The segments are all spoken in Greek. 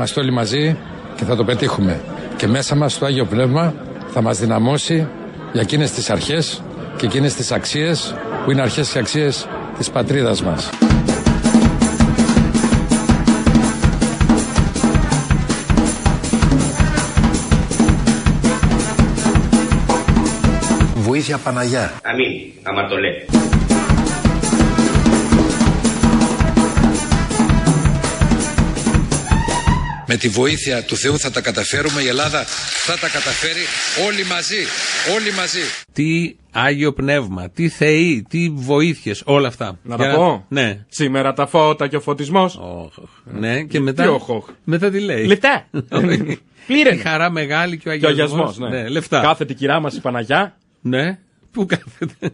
είμαστε όλοι μαζί και θα το πετύχουμε. Και μέσα μας το Άγιο Πνεύμα θα μας δυναμώσει για εκείνες τις αρχές και εκείνες τις αξίες που είναι αρχές και αξίες της πατρίδας μας. Βοήθεια Παναγιά. Αμήν, άμα Με τη βοήθεια του Θεού θα τα καταφέρουμε. Η Ελλάδα θα τα καταφέρει όλοι μαζί. Όλοι μαζί. Τι Άγιο Πνεύμα, τι θεοί, τι βοήθειες, όλα αυτά. Να Για τα πω. Ναι. Σήμερα τα φώτα και ο φωτισμός. Οχ, Ναι, και μετά; Τι οχ. Μετά τι λέει; Λεπτά. Πλήρες. Η χαρά μεγάλη και ο Και ο αγιασμός. αγιασμός, ναι. Λεφτά. Κάθεται η κυρά μας η Παναγιά. Ναι. Πού κάθεται.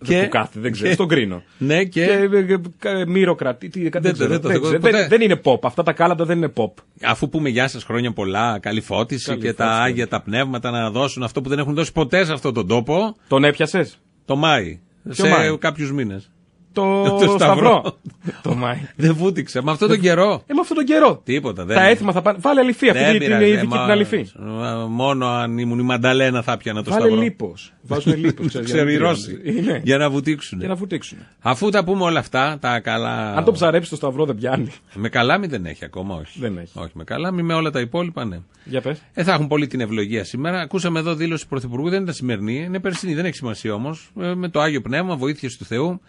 Δεν που κάθεται, δεν ξέρω, και- στον κρίνο. Ναι, και. Και ε, ε, ε, μύρο κρατή. τι, Δεν, Δεν το- ξέρω, δεν το δεν έχω ξέρω. ποτέ. Δεν- δεν είναι pop. Αυτά τα κάλαντα δεν είναι pop. Αφού πούμε γεια σας χρόνια πολλά, καλή φώτιση Καλή και τα φώτιση, ναι. άγια τα πνεύματα να δώσουν αυτό που δεν έχουν δώσει ποτέ σε αυτόν τον τόπο, Τον έπιασες; το Μάη. Ποιο σε Μάη; κάποιους μήνες. Το, Το σταυρό. σταυρό. το Μάη. Δεν βούτυξε. Με αυτόν τον καιρό. Ε, με αυτόν τον καιρό. Τίποτα. Δεν Τα έθιμα θα πάνε. Βάλε αληφή. Αυτή Δεν την πειράζει, είναι ε, ειδική μα- την αληφή. ε, Μόνο αν ήμουν η Μανταλένα θα πιανα το Βάλε σταυρό. λίπος. Βάζουν λίπος. Ξέρεις οι Ρώσοι. Είναι. Για να βουτήξουν. Για να βουτήξουν. Αφού τα πούμε όλα αυτά, τα καλά. Αν το ψαρέψει το σταυρό δεν πιάνει. Με καλάμι δεν έχει ακόμα, όχι. Δεν έχει. Όχι, με καλάμι, με όλα τα υπόλοιπα, ναι. Για πες. Ε, θα έχουν πολύ την ευλογία σήμερα. Ακούσαμε εδώ δήλωση του Πρωθυπουργού, δεν ήταν σημερινή, είναι περσινή, δεν έχει σημασία όμως. με το άγιο πνεύμα, βοήθειες του Θεού.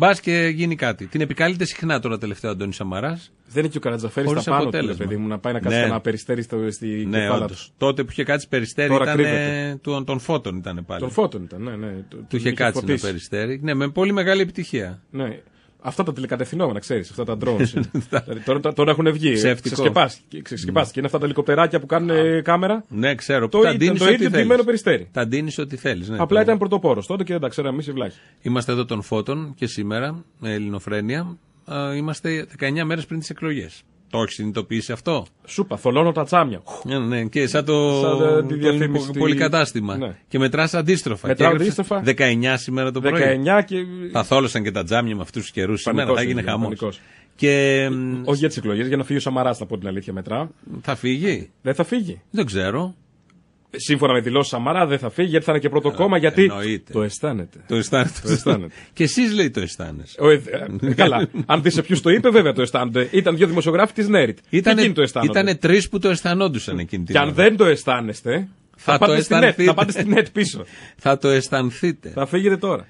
Μπας και γίνει κάτι. Την επικαλείται συχνά τώρα τελευταίο Αντώνης Σαμαράς. Δεν είναι και ο Καρατζαφέρης Χωρίς στα πάνω του, αποτέλεσμα. ρε παιδί μου, να πάει να κάτσει Ναι. ένα περιστέρι στο, στη Ναι, κεφάλα όντως. του. Τότε που είχε κάτσει περιστέρι Τώρα ήταν κρύβεται. των, των φώτων ήταν πάλι. Τον φώτον ήταν, ναι, ναι. Του Του είχε κάτσει ένα περιστέρι. Ναι, με πολύ μεγάλη επιτυχία. Ναι. Αυτά τα τηλεκατευθυνόμενα, ξέρεις, αυτά τα drones. δηλαδή, τώρα, τώρα έχουν βγει. Ψεύτικο. Ξεσκεπάστηκε. ξεσκεπάστηκε. Είναι αυτά τα ελικοπτεράκια που κάνουν ε, κάμερα. Ναι, ξέρω. Το τα ήταν ντύνεις το ό,τι ίδιο θέλεις. ντυμένο περιστέρι. Τα ντύνεις ό,τι θέλεις. Ναι, Απλά το- ήταν πρωτοπόρος τότε και δεν τα ξέραμε εμείς οι βλάχοι. Είμαστε εδώ των Φώτων και σήμερα, με Ελληνοφρένεια, α, είμαστε 19 μέρες πριν τις εκλογές. Το έχεις συνειδητοποιήσει αυτό; Σούπα, θολώνω τα τσάμια. Ναι, ναι, και σαν το, Σαν, ε, τη το διαφήμιση πολυ- πολυκατάστημα. Ναι. Και μετράς αντίστροφα. Μετράω Και έγραψες αντίστροφα. 19 σήμερα το πρωί. 19 και. Θα θόλωσαν και τα τζάμια με αυτούς τους καιρούς σήμερα. Πανικός Θα γίνει είναι, χαμός. πανικός. Και μ, Όχι για τις εκλογές, για να φύγει ο Σαμαράς, θα πω την αλήθεια μετράω. θα φύγει. Δεν θα φύγει. Δεν ξέρω. Σύμφωνα με δηλώσει Σαμαρά, δεν θα φύγει γιατί θα είναι και πρώτο κόμμα. Γιατί εννοείται. το αισθάνεται. Το αισθάνεται. Το αισθάνεται. και εσείς λέει το αισθάνεσαι. Ο, ε, ε, καλά. Αν δεις σε ποιους το είπε, βέβαια το αισθάνονται. Ήταν δύο δημοσιογράφοι της Νέριτ. Ήτανε, Εκείνοι το αισθάνονται. ήτανε τρεις που το αισθανόντουσαν εκείνη την Και αν ώρα. δεν το αισθάνεστε, Θα θα, το πάτε στην net, αισθανθείτε. θα πάτε στην net πίσω. Θα το αισθανθείτε. θα φύγετε τώρα.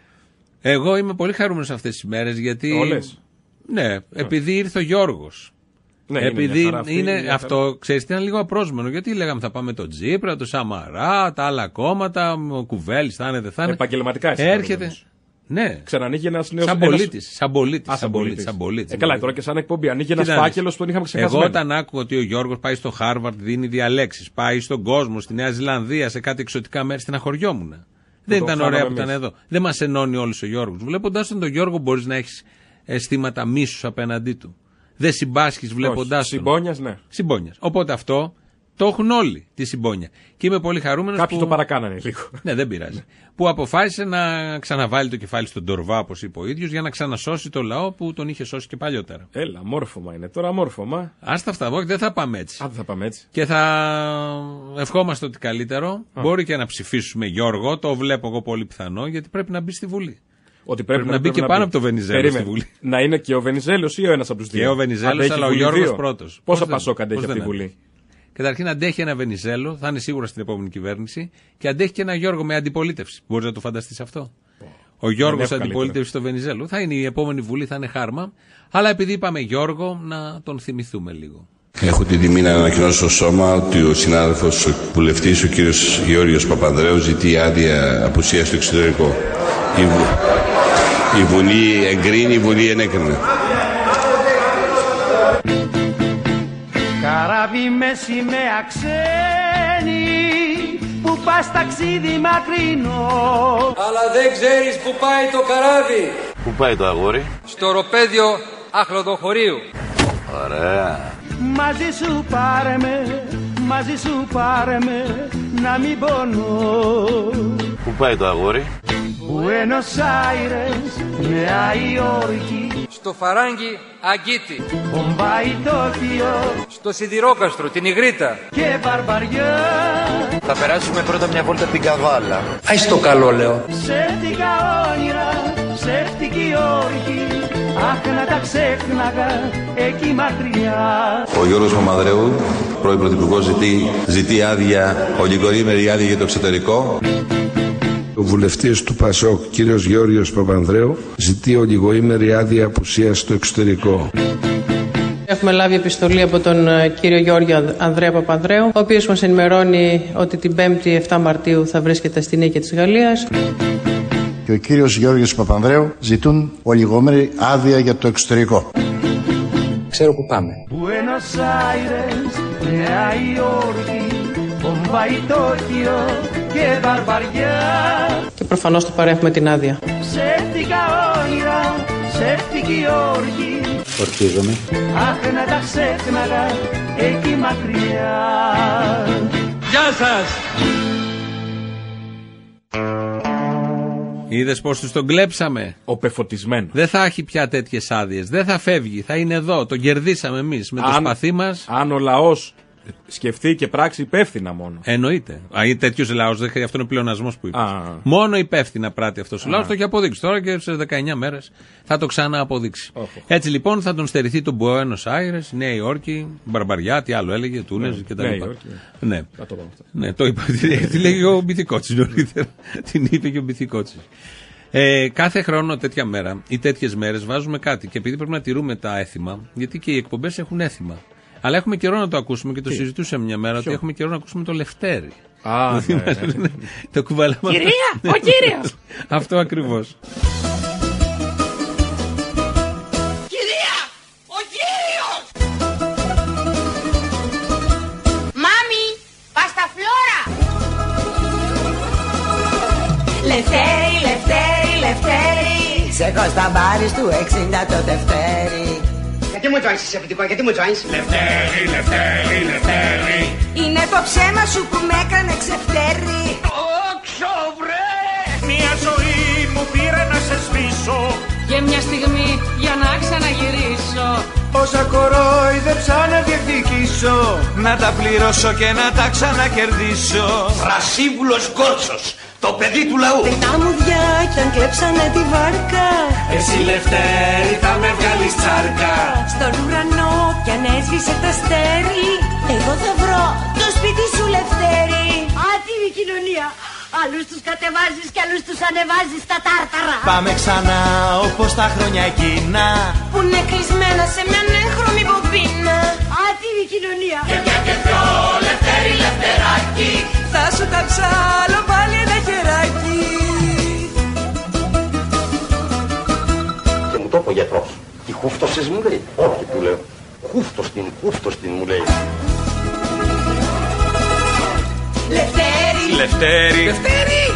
Εγώ είμαι πολύ χαρούμενος αυτές τις μέρες γιατί. Όλες. Ναι, επειδή ήρθε ο Γιώργος. Ναι, είναι επειδή μια χαρά αυτή, είναι, μια χαρά. αυτό, ξέρεις, ήταν λίγο απρόσμενο. Γιατί λέγαμε θα πάμε τον Τζίπρα, τον Σαμαρά, τα άλλα κόμματα, ο Κουβέλης, θα είναι, δεν θα είναι. Επαγγελματικά εσύ Έρχεται. χαρούμενος. Ναι, Ξανανοίγει ένας νέος. σαν πολίτης. Σαν πολίτης. Α, Σαν πολίτης. Σαν πολίτης. Ε, καλά, τώρα και σαν εκπομπή. Ανοίγει ένας Κοίτα να φάκελος δεις. που τον είχαμε ξεχασμένο. Εγώ όταν άκουγα ότι ο Γιώργος πάει στο Χάρβαρντ, δίνει διαλέξεις, πάει στον κόσμο, στη Νέα Ζηλανδία, σε κάτι εξωτικά μέρη, στεναχωριόμουν. Δεν το ήταν κάναμε ωραία που εμείς. ήταν εδώ. Δεν μας ενώνει όλους ο Γιώργος. Βλέποντα τον, τον Γιώργο, μπορείς να έχεις αισθήματα μίσους απέναντί του. Δεν συμπάσχεις βλέποντάς τον. Συμπόνιας, ναι. Συμπόνιας. Οπότε αυτό το έχουν όλοι τη συμπόνια. Και είμαι πολύ χαρούμενος Κάποιοι που. το παρακάνανε λίγο. Ναι, δεν πειράζει. που αποφάσισε να ξαναβάλει το κεφάλι στον Τορβά, όπως είπε ο ίδιος, για να ξανασώσει το λαό που τον είχε σώσει και παλιότερα. Έλα, μόρφωμα είναι. Τώρα μόρφωμα. Άστα αυτά, όχι, δεν θα πάμε έτσι. Α, δεν θα πάμε έτσι. Και θα ευχόμαστε ότι καλύτερο. Μπορεί και να ψηφίσουμε Γιώργο, το βλέπω εγώ πολύ πιθανό, γιατί πρέπει να μπει στη Βουλή. Ότι Πρέπει να μπει και πάνω από το Βενιζέλο Περίμενε. στη Βουλή. Να είναι και ο Βενιζέλος ή ο ένας από τους δύο. Και ο Βενιζέλος, Αντέχει αλλά ο Βουλή Γιώργος δύο. πρώτος. Πώς Πόσα δεν- πασόκ αντέχει πώς από τη δεν Βουλή; Καταρχήν αντέχει ένα Βενιζέλο, θα είναι σίγουρα στην επόμενη κυβέρνηση, και αντέχει και ένα Γιώργο με αντιπολίτευση. Μπορείς να το φανταστείς αυτό; Ο Γιώργος έχω αντιπολίτευση στο Βενιζέλο. Θα είναι η επόμενη Βουλή, θα είναι χάρμα. Αλλά επειδή είπαμε Γιώργο, να τον θυμηθούμε λίγο. Έχω την τιμή να ανακοινώσω στο σώμα ότι ο συνάδελφος βουλευτής, ο κύριος Γεώργιος Παπανδρέου, ζητεί άδεια απουσίας στο εξωτερικό. Η, Βου- η Βουλή εγκρίνει, η Βουλή ενέκρινε. Καράβι με σημαία ξένη που πας ταξίδι μακρινό Αλλά δεν ξέρεις που πάει το καράβι. Πού πάει το αγόρι; Στο ροπέδιο αχλοδοχωρίου. Ωραία. Μαζί σου πάρε με, μαζί σου πάρε με να μην πονώ Πού πάει το αγόρι; Που Buenos Aires, Νέα Υόρκη, Στο Φαράγγι Αγκίτη. Μπομπάι, Τόκιο Στο Σιδηρόκαστρο, την Ιγρήτα. και Μπαρμπαριά. Θα περάσουμε πρώτα μια βόλτα την Καβάλα. Άι στο καλό λέω. Ψεύτικα όνειρα, ψεύτικη όρκη Αχ να τα ξέχναγα εκεί μακριά Ο Γιώργος Μαμαδρέου, πρώην Πρωθυπουργός, ζητεί, ζητεί άδεια, ολιγορήμερη άδεια για το εξωτερικό. Ο βουλευτής του ΠΑΣΟΚ, κύριος Γεώργιος Παπανδρέου, ζητεί ολιγοήμερη άδεια απουσίας στο εξωτερικό. Έχουμε λάβει επιστολή από τον ε, κύριο Γιώργιο Ανδρέα Παπανδρέου, ο οποίος μας ενημερώνει ότι την 5η 7 Μαρτίου θα βρίσκεται στη νίκη της Γαλλίας. Και ο κύριος Γιώργος Παπανδρέου ζητούν ολιγόμενη άδεια για το εξωτερικό. Ξέρω που πάμε. Buenos Aires, Νέα Υόρκη Μπομπάι, Τόκιο και Μπαρμπαριά Και προφανώς του παρέχουμε την άδεια. Ψεύτικα όνειρα, ψεύτικη όρκη Ορκίζομαι. Αχ να τα ξέχναγα εκεί μακριά Γεια σας. Είδες πώ τους τον κλέψαμε; Ο πεφωτισμένο. Δεν θα έχει πια τέτοιες άδειες. Δεν θα φεύγει. Θα είναι εδώ. Τον κερδίσαμε εμείς με το Αν- σπαθί μας. Αν ο λαός σκεφτεί και πράξει υπεύθυνα μόνο. Εννοείται. Τέτοιος λαός δεν χρειάζεται. Αυτό είναι ο πλεονασμός που είπες. Α. Μόνο υπεύθυνα πράττει αυτός ο λαός. Το έχει αποδείξει τώρα και σε 19 μέρες θα το ξανααποδείξει. Έτσι λοιπόν θα τον στερηθεί τον Buenos Aires, Νέα Υόρκη, Μπαρμπαριά, τι άλλο έλεγε, Τούνες Ναι, κτλ. Νέα Υόρκη, Ναι. Θα το πάμε αυτό. Ναι, το είπα. Τη λέγει ο Μπιθικότσι νωρίτερα. Την είπε και ο Μπιθικότσι. Ε, κάθε χρόνο τέτοια μέρα ή τέτοιες μέρες βάζουμε κάτι. Και επειδή πρέπει να τηρούμε τα έθιμα, γιατί και οι εκπομπές έχουν έθιμα. Αλλά έχουμε καιρό να το ακούσουμε και το συζητούσαμε μια μέρα ότι έχουμε καιρό να ακούσουμε το Λευτέρι. Α, ναι, ναι, ναι. το κουβαλάμε. Κυρία, ο κύριος Αυτό ακριβώς. Κυρία, ο κύριος Μάμι, πάστα φλόρα! Λευτέρη, Λευτέρη, Λευτέρη Σε κοσταμπάρις του 60 το Δευτέρη Γιατί μου τζόινς είσαι επιτικό, γιατί μου τζόινς Είναι το ψέμα σου που με έκανε ξεφτέρη. Όξο βρε. Μια ζωή μου πήρε να σε σβήσω. Και μια στιγμή για να ξαναγυρίσω. Όσα κορόιδεψα να διεκδικήσω. Να τα πληρώσω και να τα ξανακερδίσω. Φρασίβουλος Γκόρτσος, το παιδί του λαού. Τα μουδιά κι αν κλέψανε τη βάρκα. Εσύ Λευτέρη θα με βγάλεις τσάρκα. Στον ουρανό κι αν έσβησε το αστέρι Εγώ θα βρω το σπίτι σου Λευτέρη. Άτιμη κοινωνία. Άλλους τους κατεβάζεις κι άλλους τους ανεβάζεις στα τάρταρα. Πάμε ξανά όπως τα χρόνια εκείνα. Που είναι κλεισμένα σε μια έγχρωμη μπομπίνα Άτιμη κοινωνία. Και μια και δυο Λευτέρη Λευτεράκι Θα σου τα ψάλω πάλι ο γιατρός. Τι χούφτωσες μου λέει. Όχι του λέω. Χούφτος την, χούφτος την μου λέει. Λευτέρη Λευτέρη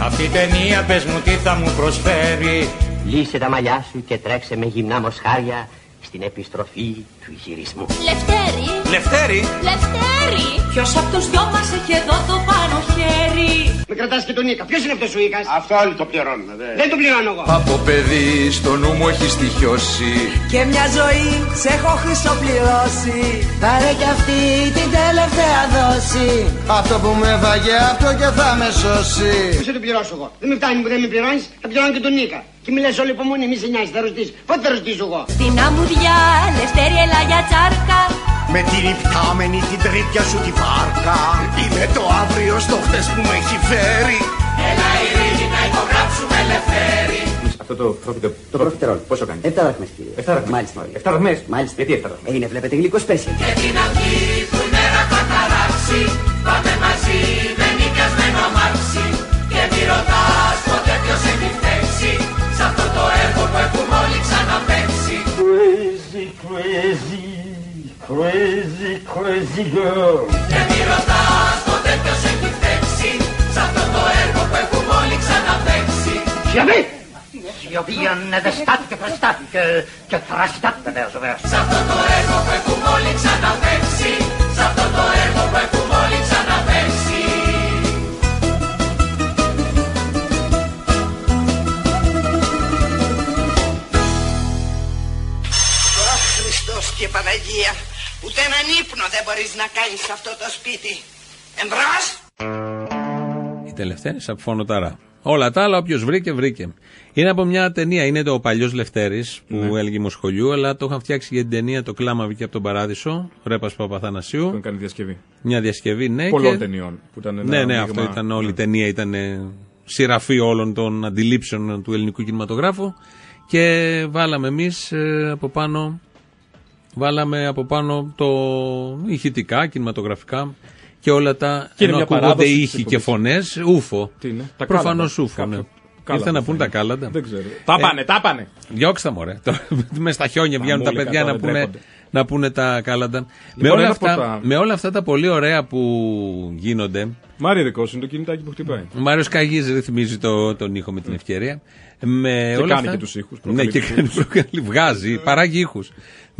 Αυτή η ταινία πες μου τι θα μου προσφέρει; Λύσε τα μαλλιά σου και τρέξε με γυμνά μοσχάρια στην επιστροφή του γυρισμού. Λευτέρη. Λευτέρη. Λευτέρη. Ποιος απ' τους δυο μας έχει εδώ το πάνω χέρι; Με κρατάς και τον Νίκα, ποιος είναι αυτός ο Ίκας Αυτό όλοι το πληρώνουν δε. Δεν τον πληρώνω εγώ. Από παιδί στο νου μου έχει στοιχειώσει. Και μια ζωή σε έχω χρυσοπληρώσει. Πάρε κι αυτή την τελευταία δόση. Αυτό που με βαγε αυτό και θα με σώσει. Ποιος θα τον πληρώσω εγώ; Δεν με φτάνει που δεν με πληρώνεις, θα πληρώνω και τον Νίκα Και μιλάς όλη υπομονή, μη σε νοιάζει, θα ρωτήσεις Πότε θα ρωτήσω εγώ; Στην αμμουδιά Λευτέρη έλα για τσάρκα Με την υπτάμενη την τρίπια σου τη βάρκα. Είναι το αύριο στο χτες που με έχει φέρει. Έλα ειρήνη να υπογράψουμε Λευτέρη Αυτό το προφιτερόλ. Το προφιτερόλ. Πόσο κάνεις; 7 δραχμές κύριε. 7 δραχμές. Μάλιστα. 7 δραχμές. Μάλιστα. Γιατί 7 δραχμές; Ε, είναι βλέπετε γλυκό σπέσιο. Και την αυγή που η μέρα θα χαράξει Πάμε μαζί Crazy, crazy, crazy, crazy girl. Και μη ρωτάς ποτέ ποιος έχει φταίξει. Σ' αυτό το έργο που έχουμε όλοι ξαναπέξει Σιωπή Σιωπή ανεδεστάτη και φρεστάτη και, και θραστάτη βεβαίως βεβαίως. Σ' αυτό το έργο που έχουμε όλοι ξαναπέξει Σ' αυτό το έργο που έχουμε ύπνο δεν μπορείς να κάνεις σε αυτό το σπίτι. Εμπρός! Η τελευταία είναι από φωνοταρά. Όλα τα άλλα, όποιος βρήκε, βρήκε. Είναι από μια ταινία, είναι το παλιός Λευτέρης που Ναι. έλεγε Μοσχολιού, αλλά το είχαν φτιάξει για την ταινία Το κλάμα βγήκε από τον Παράδεισο, Ρέπας Παπαθανασίου. Τον κάνει διασκευή. Μια διασκευή, ναι. Πολλών και- ταινιών. Που ήταν ένα ναι, ναι, μείγμα- αυτό ήταν όλη η ταινία, ήταν ε, σειραφή όλων των αντιλήψεων του ελληνικού κινηματογράφου. Και βάλαμε εμείς από πάνω. Βάλαμε από πάνω το ηχητικά, κινηματογραφικά και όλα τα. Και είναι ενώ μια ακούγονται παράδοση της ήχοι και εκπομπής. φωνές, ούφο. Τι είναι, τα Προφανώς κάλαντα. ούφο, ναι. Κάποιο κάλαντα Ήρθαν να θα πούν τα είναι. κάλαντα. Δεν ξέρω. Τα πάνε, τα πάνε. Διώξτε τα μωρέ. με στα χιόνια βγαίνουν τα Μαμούλικα παιδιά τώρα να δεν πούνε, τρέπονται. να πούνε τα κάλαντα. με, Λοιπόν, όλα ένα αυτά, από τα- με όλα αυτά τα πολύ ωραία που γίνονται. Μάρια δικό σου είναι το κινητάκι που χτυπάει. Ο Μάριος Καγής ρυθμίζει το, τον ήχο με την ευκαιρία. Με Και όλα κάνει αυτά- και τους ήχους, Ναι, προκαλεί και τους κάνει, ήχους. προκαλεί, βγάζει, παράγει ήχους.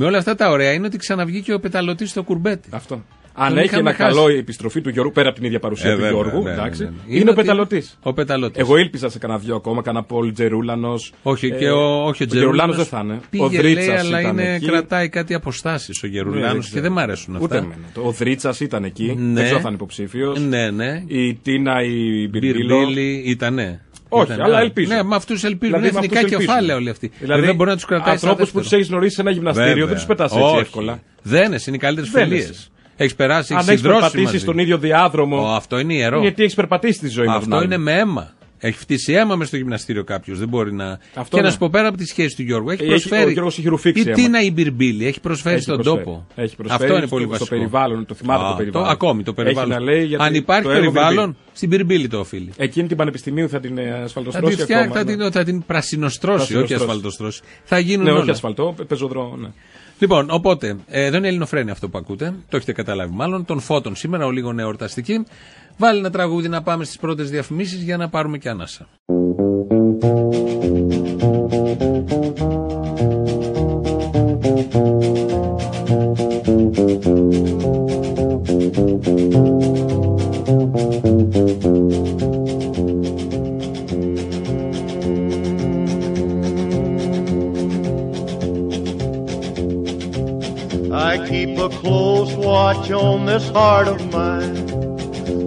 Με όλα αυτά τα ωραία είναι ότι ξαναβγήκε ο πεταλωτής στο κουρμπέτι. Αυτό. Αν Τον έχει είχαμε ένα χάσει. καλό η επιστροφή του Γιώργου, πέρα από την ίδια παρουσία Ε, του βέβαια, Γιώργου, βέβαια, εντάξει, ναι, ναι. είναι, Είναι ο ότι- πεταλωτής. ο πεταλωτής. Εγώ ήλπιζα σε κανένα δυο ακόμα, κανένα Πολ Τζερούλανος. Όχι, και ο, όχι ο Τζερουλάνος δεν θα είναι. Πήγε, ο λέει, Δρίτσα αλλά ήταν είναι, εκεί. κρατάει κάτι αποστάσεις ο Ναι, Γερουλάνος δεν και ξέρω. δεν μ' αρέσουν αυτά. Ούτε εμένα. Το- Ο Δρίτσα ήταν εκεί. Ναι. Δεν ξέρω αν θα είναι υποψήφιος. Ναι, ναι. Η Τίνα, η Μπιρμπίλο. Μπιρμπίλη ήτανε. Όχι, Ήτανε. αλλά Α, ελπίζω. Ναι, με αυτούς ελπίζουν. Δηλαδή, είναι με εθνικά αυτούς ελπίζουν. κεφάλαια όλοι αυτοί. Δηλαδή, δεν μπορεί να τους κρατάει στα ανθρώπους που δεύτερο. τους έχεις γνωρίσει σε ένα γυμναστήριο, Βέβαια. δεν τους πετάς έτσι Όχι. εύκολα. Δεν είναι, είναι οι καλύτερες Δεν φιλίες. είναι. Έχεις περάσει, έχει Αν έχεις συνδρώσει. περπατήσει μαζί. στον ίδιο διάδρομο. Ω, αυτό είναι ιερό. Γιατί έχεις περπατήσει τη ζωή μα. Αυτό είναι με αίμα. Έχει φτύσει αίμα μες στο γυμναστήριο κάποιος. Δεν μπορεί να. Αυτό και ναι. να σου πω πέρα από τη σχέση του Γιώργου. Έχει Έχει- προσφέρει. ο Γιώργος έχει ρουφήξει Η αίμα. Τίνα η Μπιρμπίλη έχει προσφέρει Έχει στον προσφέρει. τόπο. Έχει προσφέρει Αυτό είναι στο- πολύ στο βασικό. περιβάλλον, το θυμάται το Α, περιβάλλον. ακόμη το Έχει περιβάλλον. να λέει γιατί Αν υπάρχει το έργο περιβάλλον, Μπιρμπίλη. στην Μπιρμπίλη το οφείλει. Εκείνη την πανεπιστημίου θα την ε, Θα ασφαλτοστρώσει την, φτιάξει, ακόμα. θα, ναι. την, θα την πρασινοστρώσει, όχι Πρασινοστρώσει. ασφαλτοστρώσει. Θα γίνουν Ναι, όλα. όχι ασφαλτό, πε- πεζοδρόμο. Ναι. Λοιπόν, οπότε, ε, εδώ είναι ελληνοφρένη αυτό που ακούτε. Το έχετε καταλάβει μάλλον. Των φώτων σήμερα, ο λίγο εορταστική. Βάλει ένα τραγούδι να πάμε στις πρώτες διαφημίσεις για να πάρουμε και ανάσα. I keep a close watch on this heart of mine.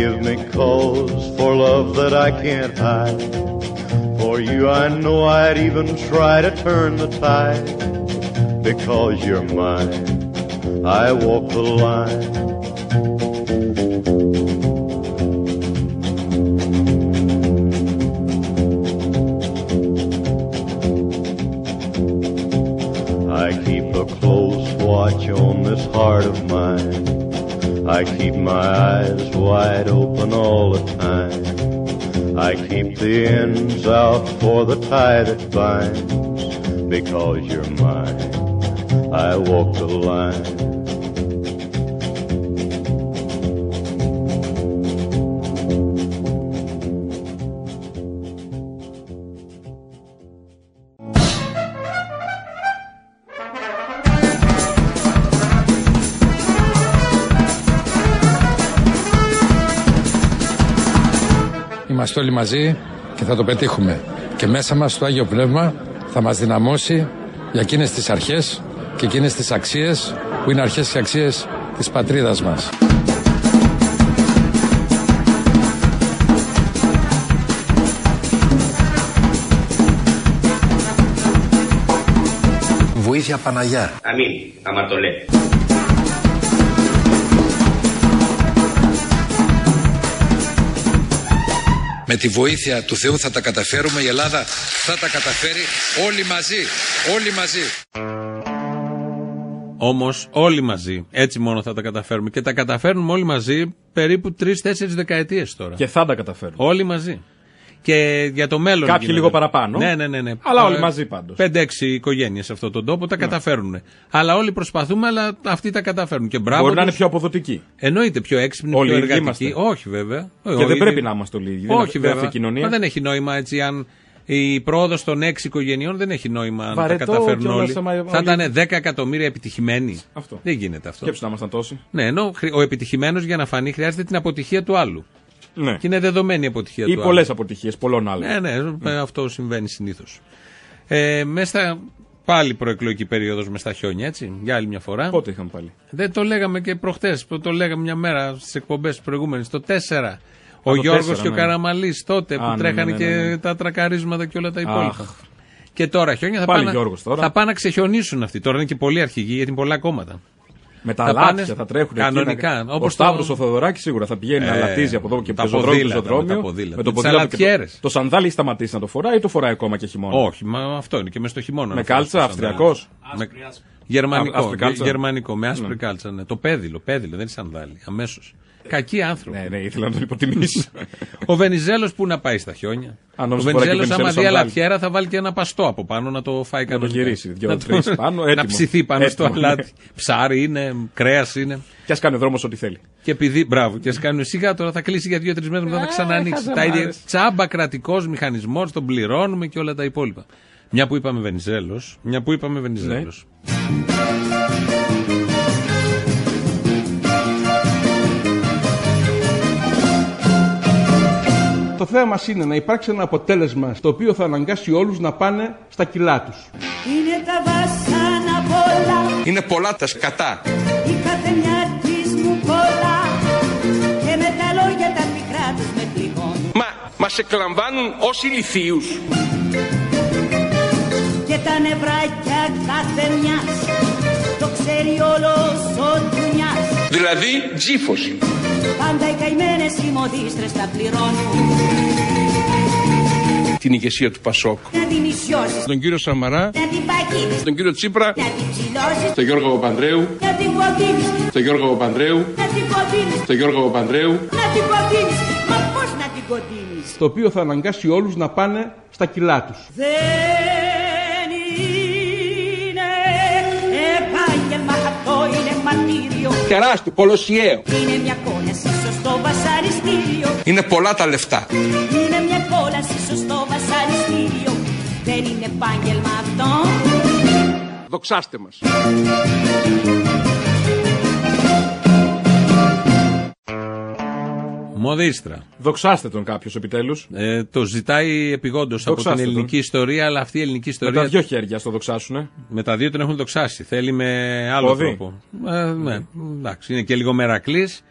Give me cause for love that I can't hide. For you, I know I'd even try to turn the tide. Because you're mine, I walk the line. I keep a close watch on this heart of mine. I keep my eyes wide open all the time. I keep the ends out for the tie that binds. Because you're mine, I walk the line. Είμαστε όλοι μαζί και θα το πετύχουμε. Και μέσα μας το Άγιο Πνεύμα θα μας δυναμώσει για εκείνες τις αρχές και εκείνες τις αξίες που είναι αρχές και αξίες της πατρίδας μας. Βοήθεια Παναγιά. Αμήν, άμα Με τη βοήθεια του Θεού θα τα καταφέρουμε. Η Ελλάδα θα τα καταφέρει όλοι μαζί. Όλοι μαζί. Όμως όλοι μαζί. Έτσι μόνο θα τα καταφέρουμε. Και τα καταφέρνουμε όλοι μαζί περίπου τρει-τέσσερι δεκαετίες τώρα. Και θα τα καταφέρουμε. Όλοι μαζί. Και για το μέλλον. Κάποιοι γίνεται. λίγο παραπάνω. Ναι, ναι, ναι. ναι. Αλλά όλοι Ε, μαζί πάντως. Πέντε-έξι οικογένειες σε αυτόν τον τόπο τα καταφέρνουν. Αλλά όλοι προσπαθούμε, αλλά αυτοί τα καταφέρνουν. Και μπράβο. Μπορεί να είναι τους. πιο αποδοτικοί. Εννοείται πιο έξυπνοι, Όλοι πιο οι ίδιοι εργατικοί. είμαστε. Όχι βέβαια. Και δεν πρέπει να είμαστε όλοι οι ίδιοι. Δεν Όχι είναι- δεν βέβαια. αυτή η κοινωνία. Μα δεν έχει νόημα έτσι αν η πρόοδος των έξι οικογενειών δεν έχει νόημα αν Βαρετό τα καταφέρνουν κιόλας, όλοι. άμα Θα όλοι- ήταν 10 εκατομμύρια επιτυχημένοι. Αυτό. Δεν γίνεται αυτό. Σκέψου να ήμασταν τόσοι. Ναι, ενώ χρη- ο επιτυχημένος για να φανεί χρειάζεται την αποτυχία του άλλου. Ναι. Και είναι δεδομένη η αποτυχία Ή του πολλές άλλου. αποτυχίες πολλών άλλων. Ναι, ναι, ε, αυτό συμβαίνει συνήθως. Ε, μέσα στα. Πάλι προεκλογική περίοδος μες στα χιόνια, έτσι, για άλλη μια φορά. Πότε είχαμε πάλι; Δεν το λέγαμε και προχτές. Το λέγαμε μια μέρα στις εκπομπές προηγούμενες. Το 4. Ο το Γιώργος 4, και ο ναι. Καραμαλής τότε Α, που ναι, τρέχανε ναι, ναι, ναι, ναι. και τα τρακαρίσματα και όλα τα υπόλοιπα. Αχ. Και τώρα χιόνια θα Πάλι πάνε, Γιώργος τώρα. θα πάνε να ξεχιονίσουν αυτοί. Τώρα είναι και πολύ αρχηγοί γιατί είναι πολλά κόμματα. Με τα Θα λάθια πάνε θα τρέχουν κανονικά, Εκεί, όπως ο Σταύρος το- ο Θεοδωράκης σίγουρα θα πηγαίνει να Ε, λατίζει από εδώ και τα από το πεζοδρόμιο ποδήλατα, πεζοδρόμιο. με τα ποδήλατα. Με το Με τις ποδήλατο και το, αλατιέρες. το σανδάλι έχει σταματήσει να το φοράει ή το φοράει ακόμα και χειμώνα; Όχι, μα αυτό είναι και μες στο χειμώνα. Με να φοράς κάλτσα, το αυστριακός; Με... Γερμανικό. Α, άσπρη κάλτσα. Γερμανικό, με άσπρη Ναι. κάλτσα. Ναι. Το πέδιλο, πέδιλο, δεν είναι σανδάλι. Αμέσως. Κακοί άνθρωποι. Ναι, ναι, ήθελα να τον υποτιμήσω. Ο Βενιζέλος που να πάει στα χιόνια; Αν ο νόμιζα φοράει και Βενιζέλο, άμα Βενιζέλος δει σανδάλι. αλατιέρα, θα βάλει και ένα παστό από πάνω να το φάει Να το κανονικά. γυρίσει δυο, Να το- τρεις πάνω, Να έτοιμο. ψηθεί πάνω στο Έτοιμο, ναι. αλάτι. Ψάρι είναι, κρέας είναι. Και ας κάνει ο δρόμος ό,τι θέλει. Και επειδή, μπράβο, και ας κάνουν σιγά τώρα θα κλείσει για δύο-τρεις μέρες μετά θα ξανανοίξει. Τα ίδια χαζομάρες. τσάμπα κρατικός μηχανισμός, τον πληρώνουμε και όλα τα υπόλοιπα. Μια που είπαμε Βενιζέλος, μια που είπαμε Βενιζέλος. Το θέμα μας είναι να υπάρξει ένα αποτέλεσμα το οποίο θα αναγκάσει όλους να πάνε στα κιλά τους. Είναι τα βάσανα πολλά Είναι πολλά τα σκατά. Η καθεμιά της μου πολλά Και με τα λόγια τα πικρά τους με πληγώνουν Μα μας εκλαμβάνουν ως ηλιθίους. Και τα νευράκια κάθε μιας Το ξέρει όλος ο δουλειάς Δηλαδή τζίφωση. Πάντα οι καημένες οι μοδίστρες τα πληρώνουν. Την ηγεσία του Πασόκ. Να την ισιώσεις, Τον κύριο Σαμαρά, να την παγίδεις τον κύριο Τσίπρα, Να την ψηλώσεις, τον Γιώργο Παπανδρέου, να την κοντίνεις τον Γιώργο Παπανδρέου, Να την κοντίνεις, τον Γιώργο Παπανδρέου. να την κοντίνεις Μα πώς να την κοντίνεις Το οποίο θα αναγκάσει όλους να πάνε στα κιλά τους. Δεν μαρτύριο. Τεράστιο, κολοσιαίο. Είναι μια κόλαση στο βασαριστήριο. Είναι πολλά τα λεφτά. Είναι μια κόλαση στο βασαριστήριο. Δεν είναι επάγγελμα αυτό. Δοξάστε μας. Μοδίστρα. Δοξάστε τον κάποιος επιτέλους. Ε, το ζητάει επιγόντως από την Δοξάστε τον. ελληνική ιστορία, αλλά αυτή η ελληνική Με ιστορία. τα δυο χέρια στο δοξάσουνε. Με τα δύο τον έχουν δοξάσει. Θέλει με άλλο Πόδι. τρόπο. Ε, ναι, εντάξει, είναι και λίγο μερακλής.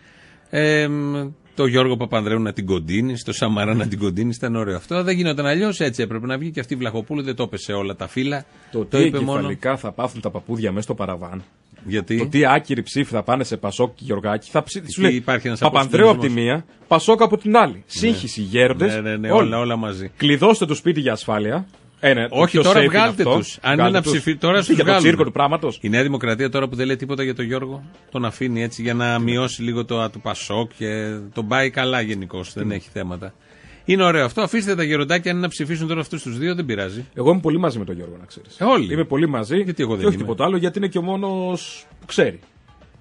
Ε, μ, το Γιώργο Παπανδρέου να την κοντίνει, το Σαμαρά να την κοντίνει, ήταν ωραίο αυτό. Δεν γινόταν αλλιώς, έτσι έπρεπε να βγει και αυτή η Βλαχοπούλου δεν το έπεσε όλα τα φύλλα. Το, το τι είπε μόνο. εγκεφαλικά θα πάθουν τα παππούδια μέσα στο παραβάν. Γιατί; Το τι άκυροι ψήφοι θα πάνε σε Πασόκ και Γεωργάκη. Θα ψη... σου λέει υπάρχει ένας Παπανδρέου από τη αποκλεισμός. μία, Πασόκ από την άλλη. Σύγχυση, γέροντες. Ναι, ναι, ναι, όλα, όλα μαζί. Κλειδώστε το σπίτι για ασφάλεια. Ε, ναι, το Όχι, πιο τώρα safe βγάλτε είναι αυτό. τους. Αν είναι Βγάλτε να τους. ψηφί... τώρα Τι, στους Για το βγάλουν. τσίρκο του πράγματος; Η Νέα Δημοκρατία τώρα που δεν λέει τίποτα για τον Γιώργο, τον αφήνει έτσι για να μειώσει λίγο το του Πασόκ και τον πάει καλά γενικώς. Δεν έχει θέματα. Είναι ωραίο αυτό. Αφήστε τα γεροντάκια αν είναι να ψηφίσουν τώρα αυτούς τους δύο, δεν πειράζει. Εγώ είμαι πολύ μαζί με τον Γιώργο, να ξέρεις. Ε, όλοι. Είμαι πολύ μαζί. Γιατί εγώ δεν και όχι είμαι. τίποτα άλλο, γιατί είναι και ο μόνος που ξέρει.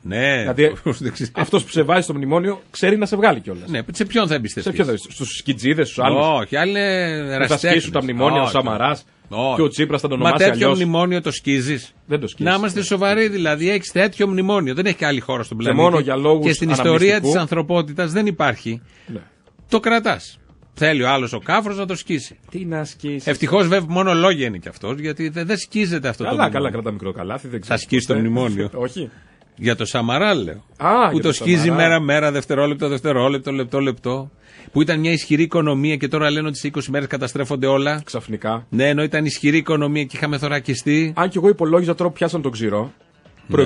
Ναι, Δηλαδή, δεν ξέρω. αυτός που σε βάζει στο μνημόνιο ξέρει να σε βγάλει κιόλας. ναι, σε ποιον θα Σε εμπιστευτεί. ποιο θα στους σκιτζίδες, στους άλλους; Όχι, άλλοι είναι Που θα ερασιτέχνες. σκίσουν τα μνημόνια ο Όχι. Σαμαράς Όχι. και ο Τσίπρας θα τον Μα ονομάσει τέτοιο αλλιώς. μνημόνιο το σκίζεις. Δεν το σκίζει. Να είμαστε σοβαροί δηλαδή. Έχεις τέτοιο μνημόνιο. Δεν έχει και άλλη χώρα στον Και πλανήτη. μόνο για λόγους Και στην ιστορία αναμνηστικού. τη ανθρωπότητας δεν υπάρχει. Ναι. Το κρατάς. Θέλει ο άλλος ο κάφρος να το σκίσει. Τι να σκίσει. Ευτυχώς βέβαια μόνο λόγια είναι κι αυτός, γιατί δεν, δεν σκίζεται αυτό το Καλά, μνημόνιο. καλά, κρατά μικρό καλάθι. Δεν Θα ξέρω. σκίσει το Ε, μνημόνιο. Όχι. Για το Σαμαρά λέω. Α, που για το το σκίζει Σαμαρά. μέρα-μέρα, δευτερόλεπτο, δευτερόλεπτο, λεπτό, λεπτό. Που ήταν μια ισχυρή οικονομία και τώρα λένε ότι σε 20 μέρες καταστρέφονται όλα. Ξαφνικά. Ναι, ενώ ήταν ισχυρή οικονομία και είχαμε θωρακιστεί. Αν και εγώ υπολόγιζα τώρα που πιάσαν τον ξηρό, Ναι.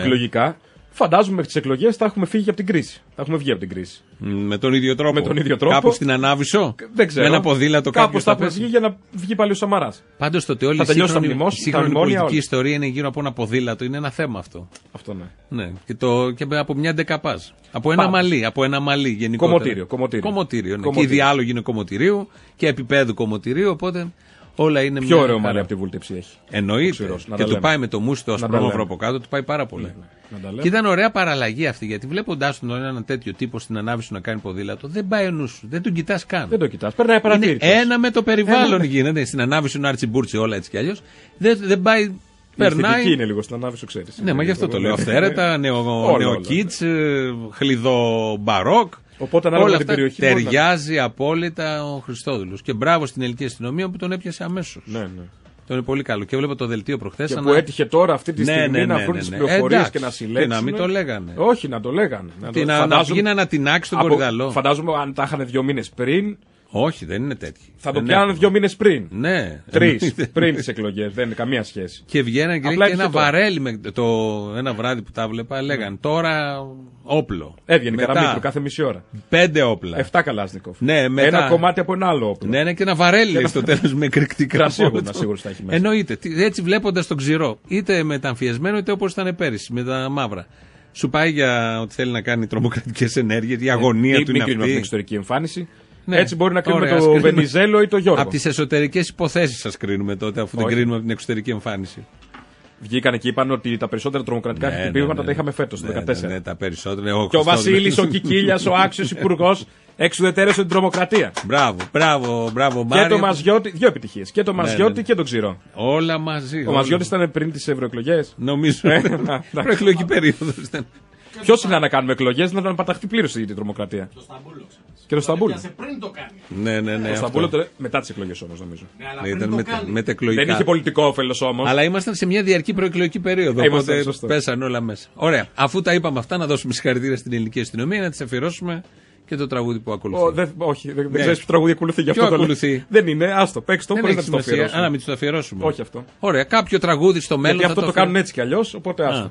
Προεκλογικά, φαντάζομαι μέχρι τις εκλογές θα έχουμε φύγει από την κρίση. Θα έχουμε βγει από την κρίση. Μ, Με τον ίδιο τρόπο. Με τον ίδιο τρόπο. Κάπου στην Ανάβησο; Δεν ξέρω. Με ένα ποδήλατο Κάπως κάποιο θα έχουμε βγει για να βγει πάλι ο Σαμαράς. Πάντως το ότι όλη Θα η τελειώσει σύγχρονη, τα μνημόσυ- η σύγχρονη τα μνημόνια πολιτική όλα. ιστορία είναι γύρω από ένα ποδήλατο. Είναι ένα θέμα αυτό. Αυτό ναι. Ναι. Και, το, και από μια ντεκαπάζ. Από ένα Πάντως. μαλλί. Από ένα μαλλί γενικότερα. Κομμωτήριο, κομμωτήριο. Κομμωτήριο, ναι. Κομμωτήριο. Και οι διάλογοι είναι κομμωτηρίου και επίπεδου κομμωτηρίου. Οπότε όλα είναι Πιο μια ωραίο χαρά. μαλλί από τη βούλτεψη έχει. Εννοείται. Ξηρός, να Και τα του λέμε. πάει με το μουσι το Να τα ασπρόμαυρο λέμε. από κάτω, του πάει πάρα πολύ. Να τα λέμε. Και ήταν ωραία παραλλαγή αυτή γιατί βλέποντάς τον έναν τέτοιο τύπο στην ανάβηση σου να κάνει ποδήλατο, δεν πάει ο νους σου. Δεν τον κοιτάς καν. Δεν το κοιτάς. Περνάει Είναι παρατήρητος. ένα με το περιβάλλον Ένα. γίνεται. Στην ανάβηση είναι άρτσι μπούρτσι όλα έτσι κι αλλιώς. Δεν, δεν πάει. Η Περνάει. αισθητική είναι λίγο στην ανάβηση, ξέρεις. Ναι, μα γι' αυτό το λέω. Αυθαίρετα, νεο, Όλο, νεο όλο. kids, ε, χλειδό μπαρόκ. Οπότε ανάλογα όλα με την αυτά περιοχή μπορεί να- ταιριάζει απόλυτα ο Χριστόδουλος. Και μπράβο στην ελληνική αστυνομία που τον έπιασε αμέσως. Ναι, ναι. Το είναι πολύ καλό. Και βλέπω το δελτίο προχθές. Και που έτυχε τώρα αυτή τη Ναι, στιγμή ναι, να ναι, βρουν ναι, τις ναι. πληροφορίες Εντάξει. και να Και συλλέξουν. να μην το λέγανε. Όχι, να το λέγανε. Τι, το- να- να φαντάζομαι- πήγαινε να τεινάξει τον από- κορυδαλό. Φαντάζομαι αν τα είχαν δύο μήνες πριν, Όχι, δεν είναι τέτοιοι. θα το Δεν πιάνανε έχουν. δύο μήνες πριν. Ναι. Τρεις Εννοείται. πριν τις εκλογές. Δεν είναι καμία σχέση. Και βγαίνανε και, λέει Απλά και ένα έτυχε τώρα. βαρέλι με το, ένα βράδυ που τα βλέπα. Λέγαν τώρα όπλο. Έβγαινε Μετά, καραμίτρο κάθε μισή ώρα. Πέντε όπλα. Εφτά καλάσνικοφ. Ναι, μετά- Ένα κομμάτι από ένα άλλο όπλο. Ναι, ναι, και ένα βαρέλι λέει, στο τέλος με εκρηκτικά. Κρασίγουνα, από το- σίγουρα θα έχει μέσα. Εννοείται. Τι- Έτσι βλέποντας τον ξηρό. Είτε μεταμφιεσμένο είτε όπως ήταν πέρυσι, με τα μαύρα. Σου πάει για ότι θέλει να κάνει τρομοκρατικές ενέργειες, η αγωνία Μην- του μην είναι κρίνουμε αυτή. την εξωτερική εμφάνιση. Ναι. Έτσι μπορεί να κρίνουμε Ωραία, ας το κρίνουμε. Βενιζέλο ή το Γιώργο. Από τις εσωτερικές υποθέσεις σας κρίνουμε τότε, αφού δεν Όχι. κρίνουμε από την εξωτερική εμφάνιση. Βγήκαν και είπαν ότι τα περισσότερα τρομοκρατικά Ναι, χτυπήματα ναι, ναι. τα είχαμε φέτος, το Ναι, 2014. ναι, ναι, τα περισσότερα. Και ο Βασίλης, ο Κικίλιας, ο άξιος υπουργός εξουδετερώσε την τρομοκρατία. Μπράβο, μπράβο, μπράβο, Και Μάριο. το Μαζιώτη, δύο επιτυχίες. Και το Ναι, Μαζιώτη ναι, ναι. και τον Ξηρό. Όλα μαζί. Ο όλα. Μαζιώτη ήταν πριν τις ευρωεκλογές. Νομίζω. Ε, να, εντάξει. Προεκλογική περίοδος. Ποιος είναι να κάνουμε εκλογές να τον παταχτεί πλήρως η τρομοκρατία. Και το Σταμπούλο. πριν το κάνει. Ναι, ναι, ναι. Το αυτό. Σταμπούλο το- μετά τις εκλογές όμως νομίζω. Ναι, Ήταν μετα- μετεκλογικά. Δεν είχε πολιτικό όφελος όμως. Αλλά ήμασταν σε μια διαρκή προεκλογική περίοδο. Ε, ήμασταν, Οπότε σωστό. πέσαν όλα μέσα. Ωραία. Αφού τα είπαμε αυτά, να δώσουμε συγχαρητήρια στην ελληνική αστυνομία να τη αφιερώσουμε και το τραγούδι που ακολουθεί. Ο, δεν, όχι, δεν, Ναι. δεν ξέρεις ποιο τραγούδι ακολουθεί γι' Ποιο αυτό. το λέω. ακολουθεί; Δεν είναι, άστο, παίξ το, Δεν χωρί έχει να το σημασία. αφιερώσουμε. Α, να μην τους το αφιερώσουμε. Όχι αυτό. Ωραία. Κάποιο τραγούδι στο μέλλον. Γιατί θα αυτό το αφιερώσουμε. κάνουν έτσι κι αλλιώς, οπότε άστο.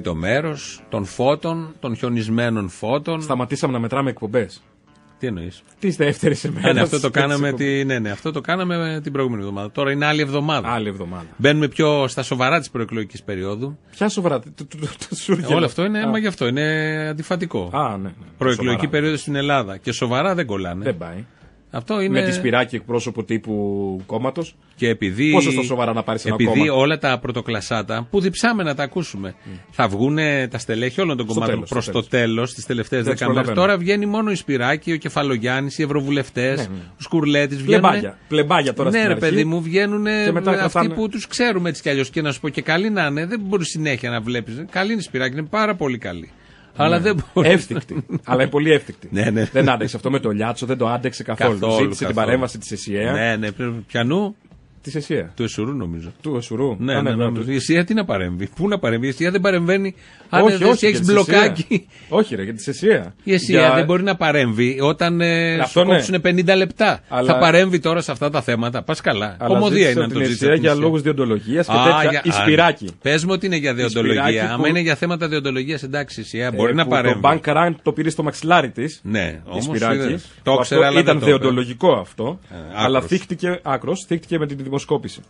I. Τρίτο μέρος των φώτων, των χιονισμένων φώτων. Σταματήσαμε να μετράμε εκπομπές. Τι εννοείς; Τη δεύτερη ημέρα. Ε, ναι, αυτό το κάναμε τη, ναι, ναι, αυτό το κάναμε την προηγούμενη εβδομάδα. Τώρα είναι άλλη εβδομάδα. Άλλη εβδομάδα. Μπαίνουμε πιο στα σοβαρά της προεκλογικής περίοδου. Ποια σοβαρά; του- του- του- του σούργελο. Όλο αυτό είναι, Α. μα γι' αυτό είναι αντιφατικό. Α, ναι, ναι. Προεκλογική Σοβαρά. περίοδος στην Ελλάδα. Και σοβαρά δεν κολλάνε. Δεν πάει. Αυτό είναι. Με τη Σπυράκη εκπρόσωπο τύπου κόμματος. Και επειδή. Πόσο στα σοβαρά να πάρεις ένα Επειδή κόμμα; όλα τα πρωτοκλασάτα που διψάμε να τα ακούσουμε θα βγουν τα στελέχη όλων των Στο κομμάτων τέλος, προς στο το τέλος, τις τελευταίες Δεν τους δέκα μέρε. προλαβαίνω. Τώρα βγαίνει μόνο η Σπυράκη, ο Κεφαλογιάννης, οι ευρωβουλευτές, Ναι, ναι. ο Σκουρλέτης. Πλεμπάγια. Πλεμπάγια τώρα Ναι, στην ρε αρχή. παιδί μου, βγαίνουν Και μετά αυτοί κρατάνε- που τους ξέρουμε έτσι κι αλλιώς. Και να σου πω και καλή να είναι, δεν μπορεί συνέχεια να βλέπεις. Καλή είναι η Σπυράκη, είναι πάρα πολύ καλή. Αλλά Ναι. δεν μπορεί. Εύθυκτη. Αλλά είναι πολύ εύθυκτη. Ναι, ναι. Δεν άντεξε αυτό με το Λιάτσο, δεν το άντεξε καθόλου. Καθόλου, Ζήτησε την καθόλου. παρέμβαση της ΕΣΥΑ. Ναι, ναι, πρέπει- πιανού. Της ΕΣΥΑ. Του Εσουρού νομίζω. Του Εσουρού. Ναι, Α, ναι, ναι, νομίζω. του- Η Εσία τι να παρέμβει; Πού να παρέμβει; Η Εσία δεν παρεμβαίνει. Αν όχι, δεν όχι, έχει για της μπλοκάκι. ΕΣΥΑ. Όχι, ρε, για της ΕΣΥΑ. Η Εσία Για- δεν μπορεί να παρέμβει όταν ε, Αυτό σου ναι. κόψουν 50 λεπτά. Αλλά- Θα παρέμβει τώρα σε αυτά τα θέματα. Πας καλά. Αλλά Κομμωδία ζήτησε είναι να την το ΕΣΥΑ ζητήσει. για λόγους διοντολογίας και Α, τέτοια. για- Η α, Σπυράκη. Πες μου ότι είναι για Η Σπυράκη διοντολογία. που- Άμα είναι για θέματα διοντολογίας, εντάξει, η Εσία Ε, μπορεί να που παρέμβει. Το bank run το πήρε στο μαξιλάρι της. Ναι, η όμως Σπυράκη. είδες, που το αυτό ήξερα, αλλά Ήταν δεν το είπε. δεοντολογικό αυτό. αλλά άκρος. θύχτηκε άκρος, θύχτηκε με την δημοσκόπηση.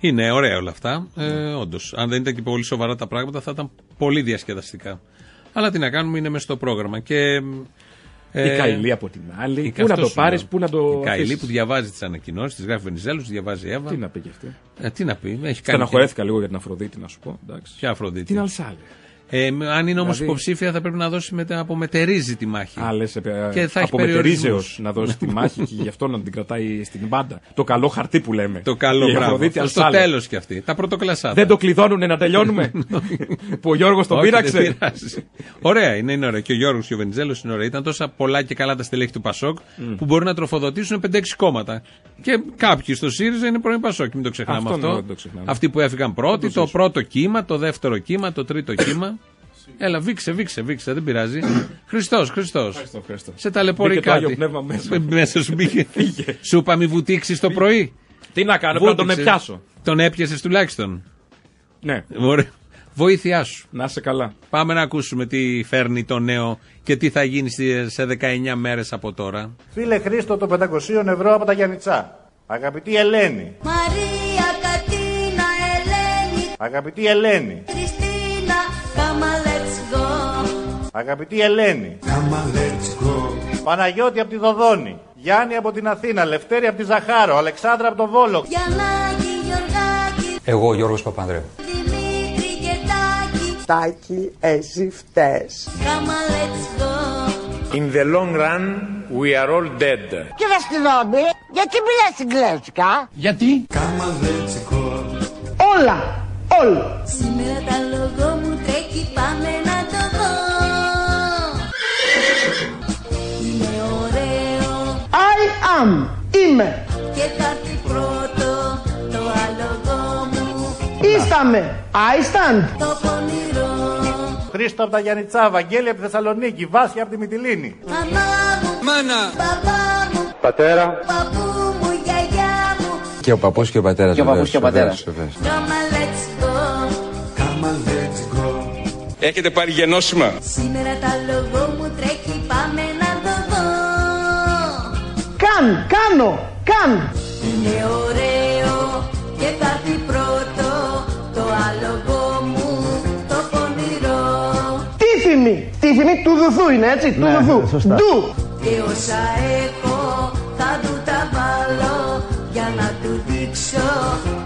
Είναι ωραία όλα αυτά. Ε, Όντως. Αν δεν ήταν και πολύ σοβαρά τα πράγματα, θα ήταν πολύ διασκεδαστικά. Αλλά τι να κάνουμε, είναι μέσα στο πρόγραμμα. Και, ε, η Καηλή από την άλλη. και Πού να αυτό το σου πάρεις, λέω. πού να το. Η Καηλή αφήσεις. που διαβάζει τις ανακοινώσεις, τις γράφει Βενιζέλου, τις διαβάζει η Εύα. Τι να πει και αυτή. Ε, τι να πει, έχει κάνει. Στεναχωρέθηκα λίγο για την Αφροδίτη, να σου πω. εντάξει. Ποια Αφροδίτη; Την Αλσάλε. Ε, μ, αν είναι όμως Δηλαδή- υποψήφια, θα πρέπει να δώσει μετά από μετερίζει τη μάχη. Α, λες, ε, Και θα έχει από περιορισμούς. μετερίζεως να δώσει τη μάχη και γι' αυτό να την κρατάει στην μπάντα. Το καλό χαρτί που λέμε. Το καλό Η μπράβο. Αφροδίτη Αυτό στο Αλσάλε. τέλος κι αυτή. Τα πρωτοκλασσάτα. Δεν το κλειδώνουνε να τελειώνουμε. που ο Γιώργος τον Όχι, δεν πείραξε. πειράζει. ωραία, είναι, είναι ωραία. Και ο Γιώργος και ο Βενιζέλος είναι ωραία. Ήταν τόσα πολλά και καλά τα στελέχη του Πασόκ που μπορεί να τροφοδοτήσουν 5-6 κόμματα. Και κάποιοι στο ΣΥΡΙΖΑ είναι πρώην Πασόκ. Μην το ξεχνάμε Αυτό, αυτό. ναι, δεν το ξεχνάμε. Αυτοί που έφυγαν πρώτοι, το το ζήσουμε. πρώτο κύμα, το δεύτερο κύμα, το τρίτο κύμα. Έλα, βήξε, βήξε, βήξε, δεν πειράζει. Χριστός, Χριστός. Ευχαριστώ, ευχαριστώ. Σε ταλαιπωρεί Μπήκε το Άγιο κάτι. Πνεύμα μέσα. Ε, μέσα σου μπήκε. Σου είπα μη βουτήξεις το πρωί. Τι να κάνω, πρέπει να τον Βούτυξες. πιάσω. Τον έπιασες τουλάχιστον. Ναι, Ωραία. Βοήθειά σου. να είσαι καλά. Πάμε να ακούσουμε τι φέρνει το νέο και τι θα γίνει στη- σε 19 μέρες από τώρα. Φίλε Χρήστο των 500 ευρώ από τα Γιαννιτσά. Αγαπητή Ελένη. Μαρία, Κατίνα, Ελένη, Αγαπητή Ελένη. Κριστίνα, Αγαπητή Ελένη. Παναγιώτη από τη Δοδόνη. Γιάννη από την Αθήνα. Λευτέρη από τη Ζαχάρο. Αλεξάνδρα από το Βόλο. Γιαννάκη, Γιωργάκη, Εγώ, Γιώργος Παπανδρέου. Δημήτρη και Τάκη, Τάκη, εσύ φταίς. come on, let's go. In the long run, we are all dead. Κύριε Αστυνόμη, γιατί μιλάς εγγλέζικα; Γιατί; Όλα, όλα. Σήμερα τα λόγω μου τρέχει, πάμε να το δω. Είναι ωραίο I am, είμαι. και θα έρθει πρώτο το άλογο μου,Ίσταμε, I stand. το πονηρό. Χρήστο από τα Γιαννιτσά. Βαγγέλη από τη Θεσσαλονίκη. Βάσια από τη Μυτιλίνη. Μαμά μου, Μάνα. μπαμπά μου, Πατέρα. παππού μου, γιαγιά μου. Και ο παππούς και ο πατέρας. Και ο παππούς και ο πατέρας. Come on, let's go. Έχετε πάρει γενώσιμα. Σήμερα τα Καν, κάνω, καν. Είναι ωραίο και θα έρθει πρώτο το άλογο μου, το πονηρό. Τύφημη. Τύφημη του δουθού είναι έτσι. Του Ναι, δουθού. σωστά. Ντου. Και όσα έχω θα του τα βάλω για να του δείξω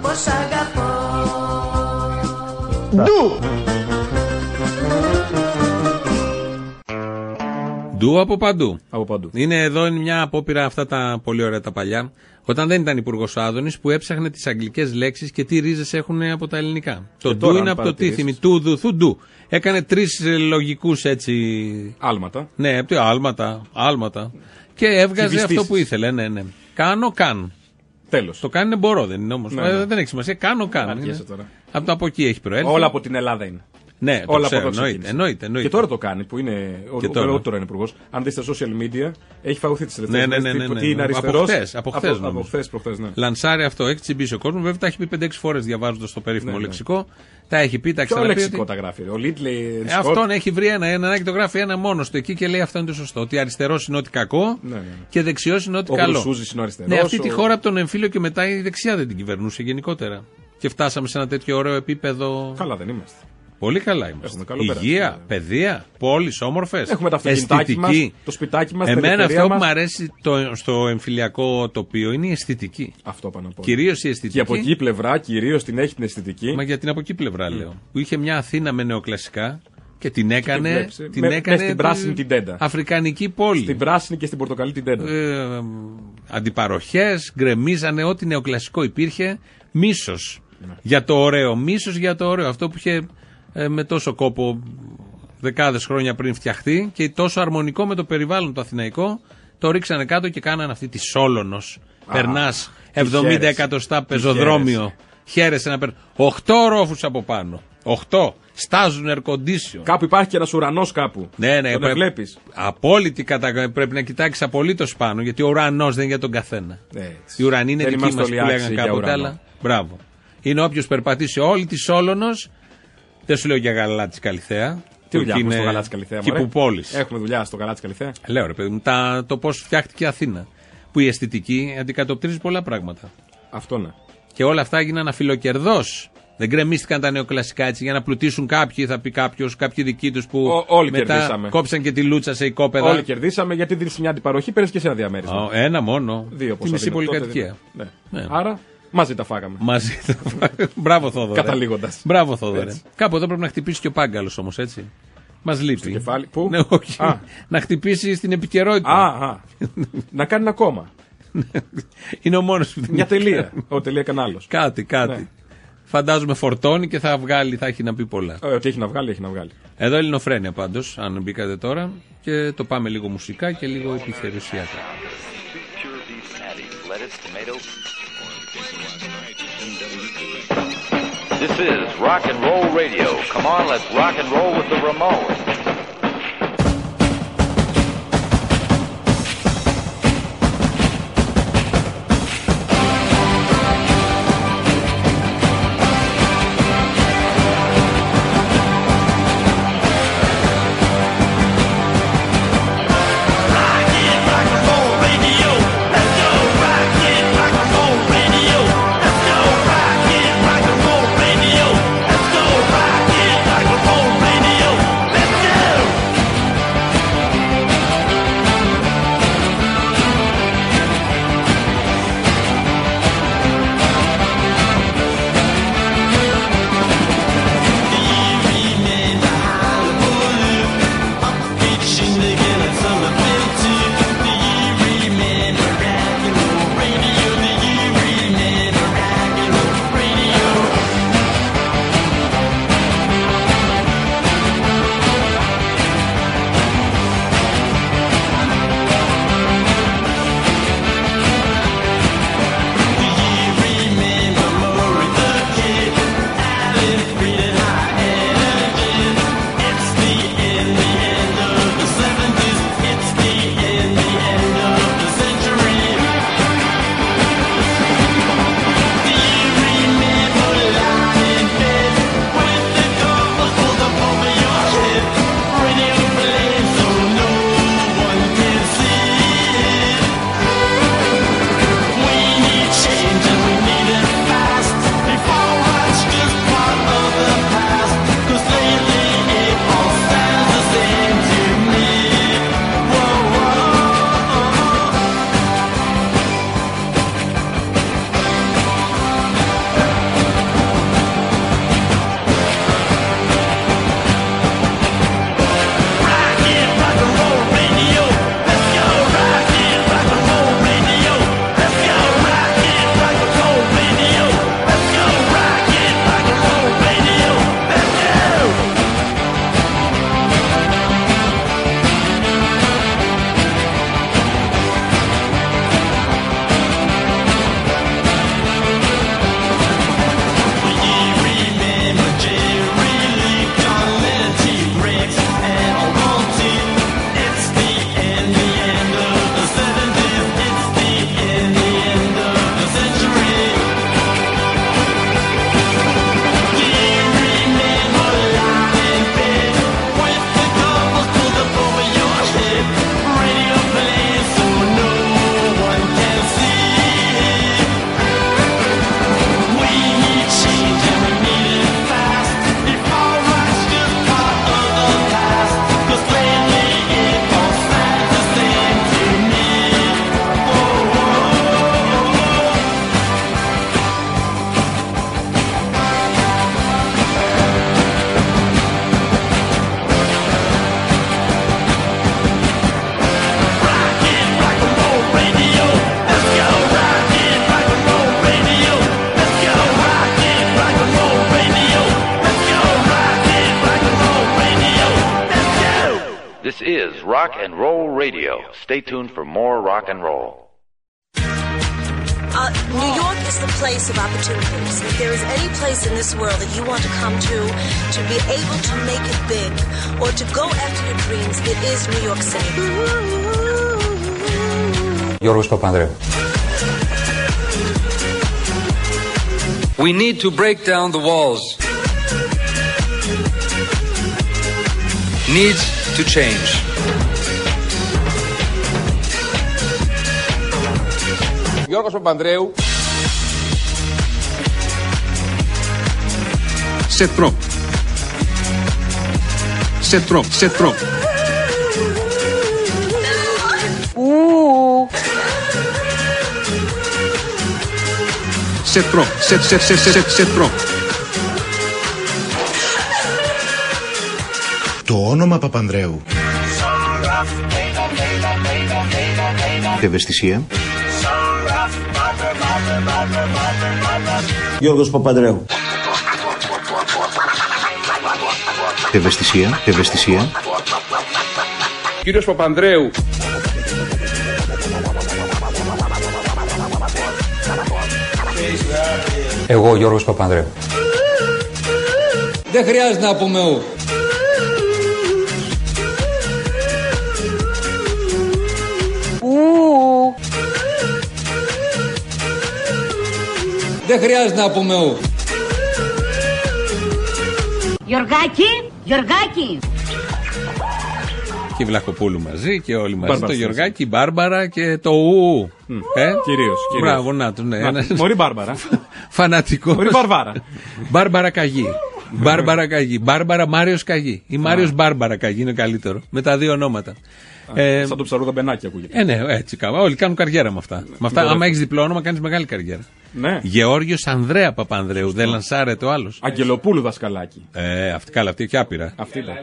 πως αγαπώ. Ντου. Ντου από παντού. Από παντού. Είναι εδώ είναι μια απόπειρα αυτά τα πολύ ωραία τα παλιά. Όταν δεν ήταν υπουργός Άδωνης που έψαχνε τις αγγλικές λέξεις και τι ρίζες έχουν από τα ελληνικά. Το ντου τώρα, είναι αν από το παρατηρήσεις. τίθιμη. Του, δου, θου, ντου. Έκανε τρεις λογικούς έτσι. Άλματα. Ναι, από το άλματα, άλματα. Και έβγαζε Κυβιστήσεις. αυτό που ήθελε. Ναι, ναι. Κάνω, καν. Τέλος. Το κάνει είναι μπορώ, δεν είναι όμως. Ναι, ναι. Δεν έχει σημασία. Κάνω, καν. Αργέσαι Είναι. τώρα. Από το από εκεί έχει προέλθει. Όλα από την Ελλάδα είναι. Ναι, το Όλα ξέρω, από εδώ εννοείται, ξεκίνησε. εννοείται, εννοείται. Και τώρα το κάνει που είναι. Ο, Και ο, τώρα. ο, τώρα είναι υπουργός. Αν δεις στα social media, έχει φαγωθεί τις τελευταίες Ναι, ναι, ναι, ναι, ναι. Τι είναι Από αριστερός. χθες, από χθες, Από, νομίζω. χθες, προχθές, ναι. Λανσάρει αυτό, έχει τσιμπήσει ο κόσμος. Βέβαια τα έχει πει 5-6 φορές διαβάζοντας το περίφημο Ναι, ναι. λεξικό. Τα έχει πει, τα έχει Ποιο ξαναπεί. λεξικό ότι- τα γράφει. Ο Λίτ λέει. Ε, αυτόν έχει βρει ένα, ένα και το γράφει ένα μόνος του εκεί και λέει αυτό είναι το σωστό. Ότι αριστερός είναι ό,τι κακό Ναι, ναι. και δεξιός είναι ό,τι Ο καλό. Βρουσούζης είναι ο αριστερός, Ναι, αυτή τη ο- χώρα από τον εμφύλιο και μετά η δεξιά δεν την κυβερνούσε γενικότερα. Και φτάσαμε σε ένα τέτοιο ωραίο επίπεδο. Καλά δεν είμαστε. Πολύ καλά είμαστε. Έχουμε καλό περάσει, Υγεία, παιδεία, πόλεις, όμορφες. Έχουμε τα αυτοκινητάκι μας, το σπιτάκι μας, την Εμένα ελευθερία αυτό που μας. μου αρέσει το, στο εμφυλιακό τοπίο είναι η αισθητική. Αυτό πάνω απ' όλα. Κυρίως η αισθητική. Και από εκεί η πλευρά κυρίως την έχει την αισθητική. Μα για την από εκεί πλευρά λέω. Που είχε μια Αθήνα με νεοκλασικά και την έκανε. βλέπεις, ε, την με- έκανε μες στην πράσινη την τέντα. Αφρικανική πόλη. Στην πράσινη και στην πορτοκαλί την τέντα. Ε, Αντιπαροχές, γκρεμίζανε ό,τι νεοκλασικό υπήρχε. Μίσος Ναι. για το ωραίο. Μίσος για το ωραίο. Αυτό που είχε ε, με τόσο κόπο δεκάδες χρόνια πριν φτιαχτεί και τόσο αρμονικό με το περιβάλλον το αθηναϊκό. Το ρίξανε κάτω και κάνανε αυτή τη Σόλωνος. Περνάς τι 70 χαίρεσαι. εκατοστά Τι πεζοδρόμιο. Χαίρεσαι να παίρνεις. 8 ρόφους από πάνω. 8. Στάζουν air condition. Κάπου υπάρχει και ένας ουρανός κάπου. Ναι, ναι, Τον πρέπει- βλέπεις. Απόλυτη κατα... πρέπει να κοιτάξεις απολύτως πάνω, γιατί ο ουρανός δεν είναι για τον καθένα. Έτσι. Οι ουρανοί είναι Δεν δικοί είμαστε μας που όλοι άξιοι λέγανε για κάποτε, ουρανό. αλλά μπράβο. Είναι όποιος περπατήσει όλη τη Σόλωνος. Δεν σου λέω για γαλά τη Καλιθέα. Τι δουλειά που έχουμε είναι στο γαλάτσι Καλυθέα. Εκεί μωρέ; που πόλη. Έχουμε δουλειά στο γαλάτσι Καλυθέα; Λέω ρε παιδί μου, τα, το πώς φτιάχτηκε η Αθήνα. Που η αισθητική αντικατοπτρίζει πολλά πράγματα. Αυτό ναι. Και όλα αυτά έγιναν αφιλοκερδός. Δεν γκρεμίστηκαν τα νεοκλασικά έτσι για να πλουτίσουν κάποιοι, θα πει κάποιος, κάποιοι δικοί τους που Ό- όλοι μετά κερδίσαμε. κόψαν και τη λούτσα σε οικόπεδα. Όλοι κερδίσαμε γιατί δίνεις μια αντιπαροχή, παίρνει και σε ένα διαμέρισμα. Ω, ένα μόνο. Δύο Τη πόσα μισή δίνω. Τότε πολυκατοικία. δίνω. Ναι. Ναι. Άρα μαζί τα φάγαμε. Μαζί. Μπράβο, Θόδωρε. Καταλήγοντας. Μπράβο, Θόδωρε. Έτσι. Κάπου εδώ πρέπει να χτυπήσει και ο Πάγκαλος όμως, έτσι. Μας λείπει. κεφάλι. Πού; Ναι, όχι. Α. να χτυπήσει στην επικαιρότητα. Α, α. να κάνει ένα κόμμα. Είναι ο μόνος που την Μια έχει τελεία. κάνει. Ο τελεία κανάλος. Κάτι, κάτι. Ναι. Φαντάζομαι φορτώνει και θα βγάλει, θα έχει να πει πολλά. Ε, Ό,τι έχει να βγάλει, έχει να βγάλει. Εδώ ελληνοφρένια πάντως, αν μπήκατε τώρα. Και το πάμε λίγο μουσικά και λίγο επιθερουσιακά. This is rock and roll radio. Come on, let's rock and roll with the Ramones. This is Rock and Roll Radio. Stay tuned for more rock and roll. Uh, New York is the place of opportunities. If there is any place in this world that you want to come to, to be able to make it big, or to go after your dreams, it is New York City. Γιώργος Παπανδρέου. We need to break down the walls. Needs to change. Γιώργος Παπανδρέου. C'est trop. C'est trop, c'est trop. C'est trop, c'est, c'est, c'est, c'est, c'est trop. Το όνομα Παπανδρέου. Ευαισθησία. Γιώργος Παπανδρέου. Ευαισθησία. Ευαισθησία. Κύριος Παπανδρέου. Εγώ Γιώργος Παπανδρέου. Δεν χρειάζεται να πούμε ου. Δεν χρειάζεται να πούμε ου. Γιωργάκη, Γιωργάκη. Και η Βλαχοπούλου μαζί και όλοι μαζί. Μπάρμπαρα το στη Γιωργάκη, η Μπάρμπαρα και το Ου. Ε; Κυρίως, κυρίως. Μπράβο, να του, ναι. Να, Ένας Μωρή Μπάρμπαρα. Φανατικός. Μωρή Βαρβάρα. Μπάρμπαρα Καγί. Μπάρμπαρα Καγί. Μπάρμπαρα Μάριος Καγί. Ή Μάριος Μπάρμπαρα Καγί είναι καλύτερο. Με τα δύο ονόματα. Ε, Σαν το ψαρούδα μπενάκι ακούγεται. ε, ναι, έτσι κάμα. Όλοι κάνουν καριέρα με αυτά. Με αυτά, Ωραία. άμα έχεις διπλό όνομα, κάνεις μεγάλη καριέρα. Ναι. Γεώργιος Ανδρέα Παπανδρέου. Δεν λανσάρεται ο άλλο. Αγγελοπούλου δασκαλάκι. Ε, αυτή, καλά, αυτή έχει άπειρα. Αυτή ήταν.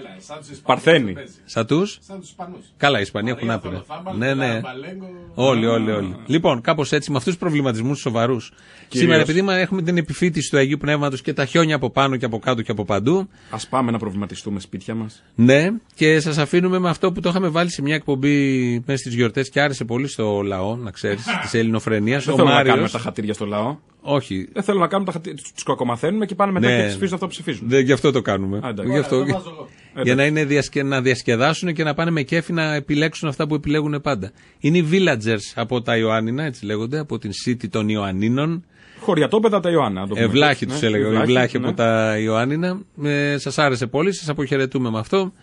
Παρθένη. Σαν τους; Σαν τους Ισπανούς. Καλά, οι Ισπανοί έχουν Μαρία άπειρα. Θολοθάμπαλ, Ναι, ναι. Μπαλέγκο. Όλοι, όλοι, όλοι. Λοιπόν, κάπως έτσι, με αυτούς τους προβληματισμούς σοβαρούς. Κυρίως. Σήμερα, επειδή μα- έχουμε την επιφύτηση του Αγίου Πνεύματος και τα χιόνια από πάνω και από κάτω και από παντού. Α πάμε να προβληματιστούμε σπίτια μας. Ναι, και σας αφήνουμε με αυτό που το είχαμε βάλει σε μια εκπομπή μέσα στις γιορτές και άρεσε πολύ στο λαό, να ξέρεις, της ελληνοφρενίας. Δεν Ο θέλω να Μάριος- κάνουμε τα χατήρια στο λαό. Όχι. Δεν θέλω να κάνουμε τα χατήρια. Τους κακομαθαίνουμε και πάνε μετά Ναι. και ψηφίζουν αυτό που ψηφίζουν. Δεν, γι' αυτό το κάνουμε. Α, εντάξει. Γι' αυτό- Ωραία, το βάζω εγώ. για να, είναι διασκε, να διασκεδάσουν και να πάνε με κέφι να επιλέξουν αυτά που επιλέγουν πάντα. Είναι οι villagers από τα Ιωάννινα, έτσι λέγονται, από την City των Ιωαννίνων. Χωριατόπεδα τα Ιωάννα. να το πούμε. Ευλάχοι Ναι, τους έλεγα. ευλάχοι, Ευλάχοι ναι. από τα Ιωάννινα. Ε, Σας άρεσε πολύ, σας αποχαιρετούμε με αυτό.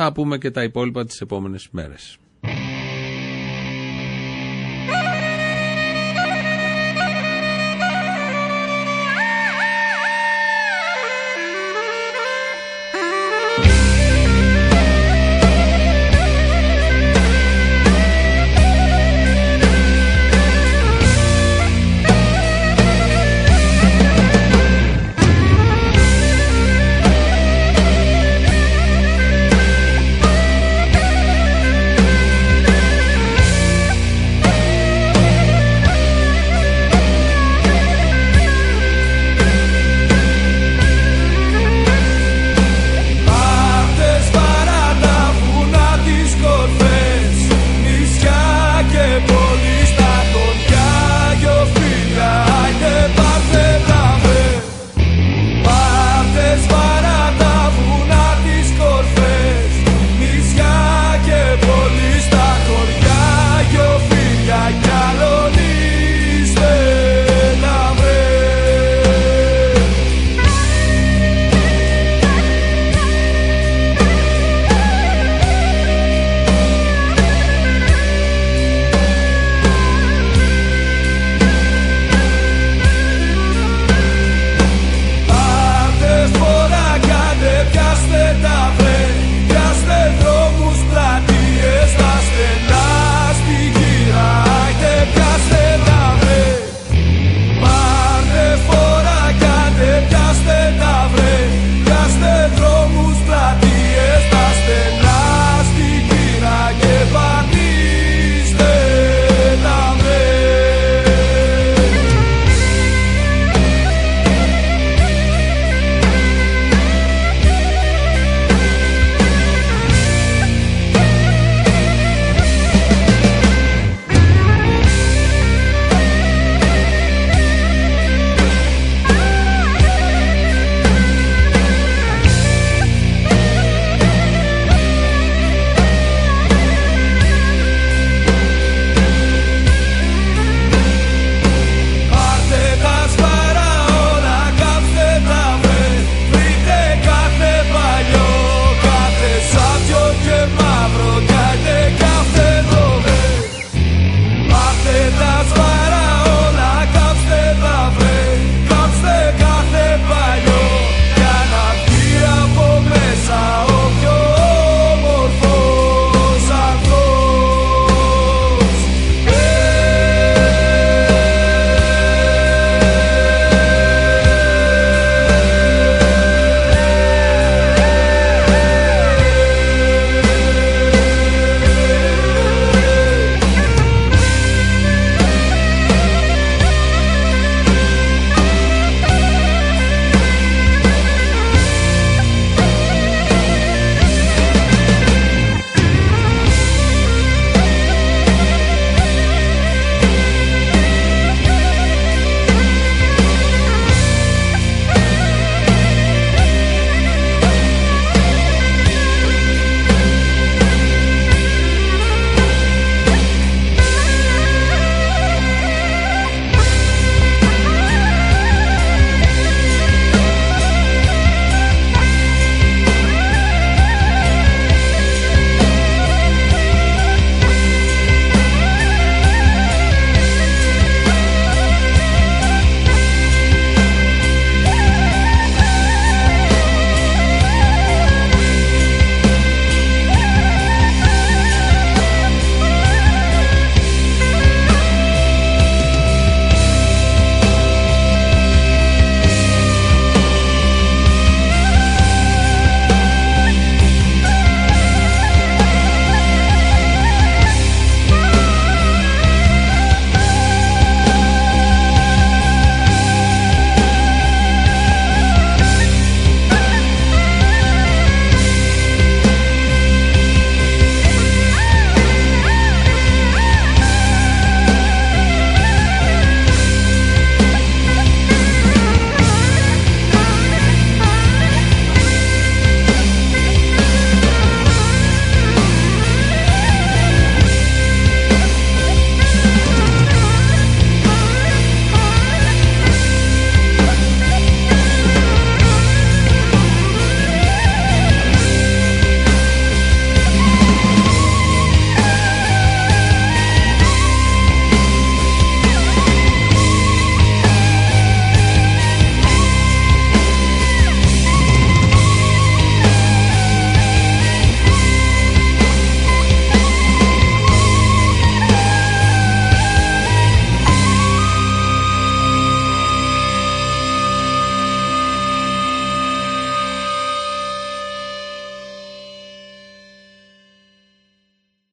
Θα πούμε και τα υπόλοιπα τις επόμενες μέρες.